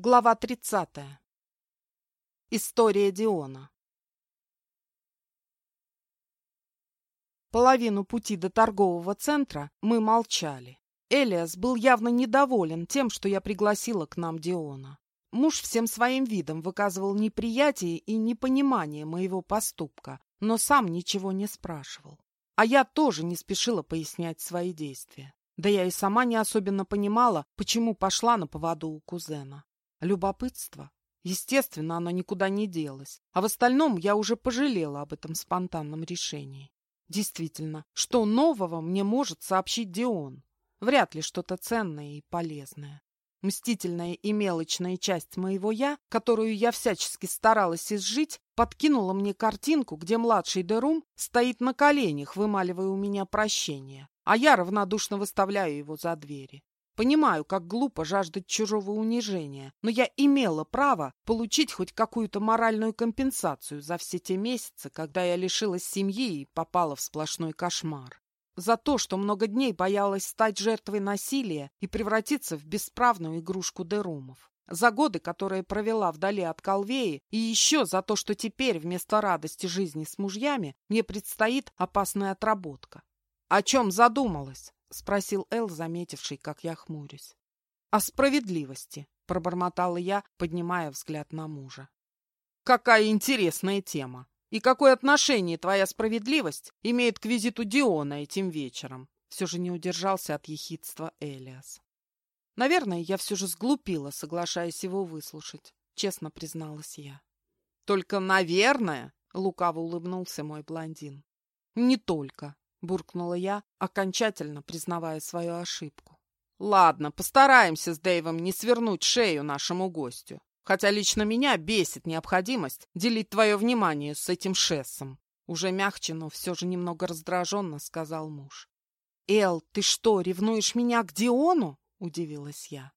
Глава 30. История Диона. Половину пути до торгового центра мы молчали. Элиас был явно недоволен тем, что я пригласила к нам Диона. Муж всем своим видом выказывал неприятие и непонимание моего поступка, но сам ничего не спрашивал. А я тоже не спешила пояснять свои действия. Да я и сама не особенно понимала, почему пошла на поводу у кузена. Любопытство? Естественно, оно никуда не делось. А в остальном я уже пожалела об этом спонтанном решении. Действительно, что нового мне может сообщить Дион? Вряд ли что-то ценное и полезное. Мстительная и мелочная часть моего «я», которую я всячески старалась изжить, подкинула мне картинку, где младший Дерум стоит на коленях, вымаливая у меня прощение, а я равнодушно выставляю его за двери. Понимаю, как глупо жаждать чужого унижения, но я имела право получить хоть какую-то моральную компенсацию за все те месяцы, когда я лишилась семьи и попала в сплошной кошмар. За то, что много дней боялась стать жертвой насилия и превратиться в бесправную игрушку Дерумов. За годы, которые провела вдали от Колвеи, и еще за то, что теперь вместо радости жизни с мужьями мне предстоит опасная отработка. О чем задумалась? — спросил Эл, заметивший, как я хмурюсь. — О справедливости, — пробормотала я, поднимая взгляд на мужа. — Какая интересная тема! И какое отношение твоя справедливость имеет к визиту Диона этим вечером? Все же не удержался от ехидства Элиас. Наверное, я все же сглупила, соглашаясь его выслушать, честно призналась я. Только, наверное, лукаво улыбнулся мой блондин. Не только, — буркнула я, окончательно признавая свою ошибку. «Ладно, постараемся с Дэйвом не свернуть шею нашему гостю. Хотя лично меня бесит необходимость делить твое внимание с этим шессом». Уже мягче, но все же немного раздраженно сказал муж. «Эл, ты что, ревнуешь меня к Диону?» — удивилась я.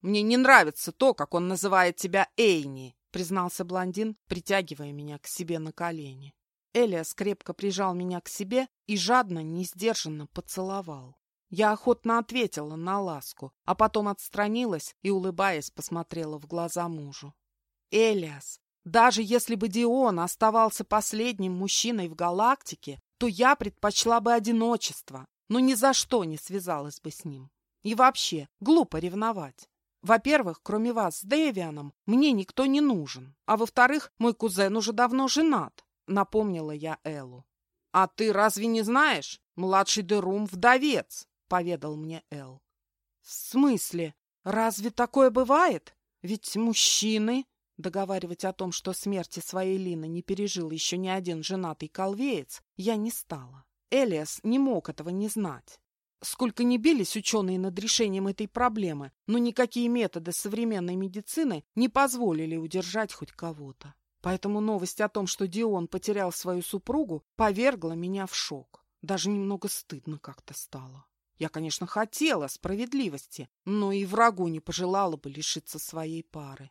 «Мне не нравится то, как он называет тебя Эйни», — признался блондин, притягивая меня к себе на колени. Элиас крепко прижал меня к себе и жадно, несдержанно поцеловал. Я охотно ответила на ласку, а потом отстранилась и, улыбаясь, посмотрела в глаза мужу. «Элиас, даже если бы Дион оставался последним мужчиной в галактике, то я предпочла бы одиночество, но ни за что не связалась бы с ним. И вообще, глупо ревновать. Во-первых, кроме вас с Дэвианом, мне никто не нужен. А во-вторых, мой кузен уже давно женат. — напомнила я Эллу. «А ты разве не знаешь? Младший Дерум — вдовец», — поведал мне Эл. «В смысле? Разве такое бывает? Ведь мужчины...» Договаривать о том, что смерти своей Лины не пережил еще ни один женатый колвеец, я не стала. Элиас не мог этого не знать. Сколько ни бились ученые над решением этой проблемы, но никакие методы современной медицины не позволили удержать хоть кого-то. Поэтому новость о том, что Дион потерял свою супругу, повергла меня в шок. Даже немного стыдно как-то стало. Я, конечно, хотела справедливости, но и врагу не пожелала бы лишиться своей пары.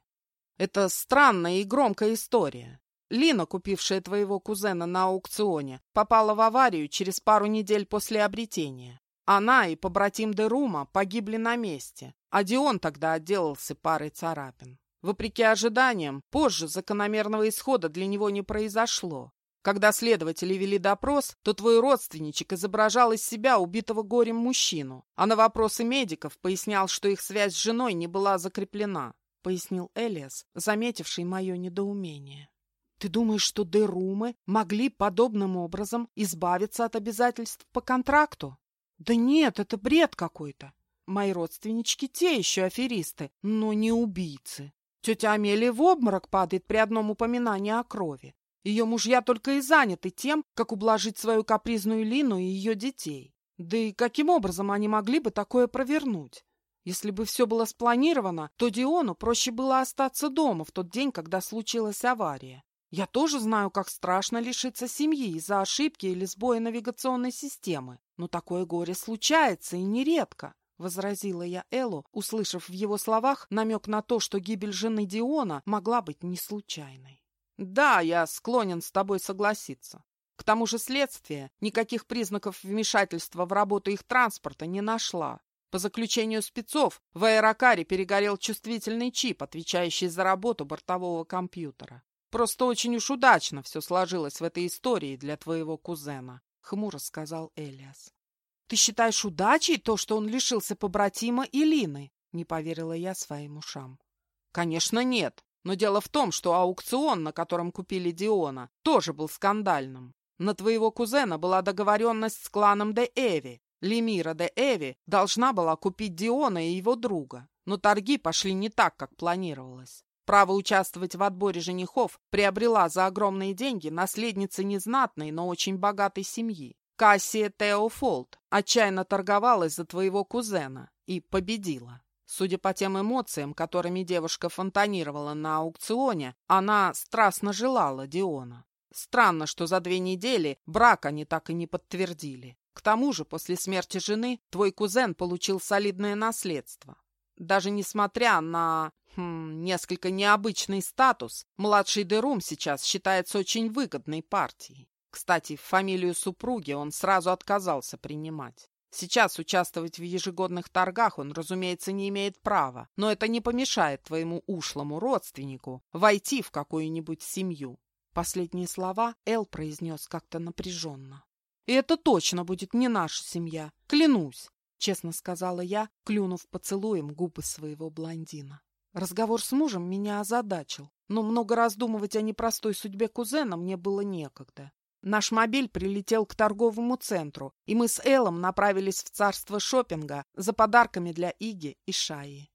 Это странная и громкая история. Лина, купившая твоего кузена на аукционе, попала в аварию через пару недель после обретения. Она и побратим Дерума погибли на месте, а Дион тогда отделался парой царапин. Вопреки ожиданиям, позже закономерного исхода для него не произошло. Когда следователи вели допрос, то твой родственничек изображал из себя убитого горем мужчину, а на вопросы медиков пояснял, что их связь с женой не была закреплена, — пояснил Элиас, заметивший мое недоумение. «Ты думаешь, что Дерумы могли подобным образом избавиться от обязательств по контракту?» «Да нет, это бред какой-то. Мои родственнички те еще аферисты, но не убийцы. Тетя Амелия в обморок падает при одном упоминании о крови. Ее мужья только и заняты тем, как ублажить свою капризную Лину и ее детей. Да и каким образом они могли бы такое провернуть? Если бы все было спланировано, то Диону проще было остаться дома в тот день, когда случилась авария. Я тоже знаю, как страшно лишиться семьи из-за ошибки или сбоя навигационной системы, но такое горе случается и нередко возразила я Эллу, услышав в его словах намек на то, что гибель жены Диона могла быть не случайной. «Да, я склонен с тобой согласиться. К тому же следствие никаких признаков вмешательства в работу их транспорта не нашла. По заключению спецов, в аэрокаре перегорел чувствительный чип, отвечающий за работу бортового компьютера. Просто очень уж удачно все сложилось в этой истории для твоего кузена», — хмуро сказал Элиас. «Ты считаешь удачей то, что он лишился побратима и Лины?» — не поверила я своим ушам. «Конечно нет. Но дело в том, что аукцион, на котором купили Диона, тоже был скандальным. На твоего кузена была договоренность с кланом де Эви. Лемира де Эви должна была купить Диона и его друга. Но торги пошли не так, как планировалось. Право участвовать в отборе женихов приобрела за огромные деньги наследница незнатной, но очень богатой семьи. Кассия Теофолд отчаянно торговалась за твоего кузена и победила. Судя по тем эмоциям, которыми девушка фонтанировала на аукционе, она страстно желала Диона. Странно, что за две недели брак они так и не подтвердили. К тому же, после смерти жены, твой кузен получил солидное наследство. Даже несмотря на хм, несколько необычный статус, младший Дерум сейчас считается очень выгодной партией. Кстати, фамилию супруги он сразу отказался принимать. Сейчас участвовать в ежегодных торгах он, разумеется, не имеет права, но это не помешает твоему ушлому родственнику войти в какую-нибудь семью. Последние слова Эл произнес как-то напряженно. «И это точно будет не наша семья, клянусь», — честно сказала я, клюнув поцелуем губы своего блондина. Разговор с мужем меня озадачил, но много раздумывать о непростой судьбе кузена мне было некогда. Наш мобиль прилетел к торговому центру, и мы с Эллом направились в царство шопинга за подарками для Иги и Шаи.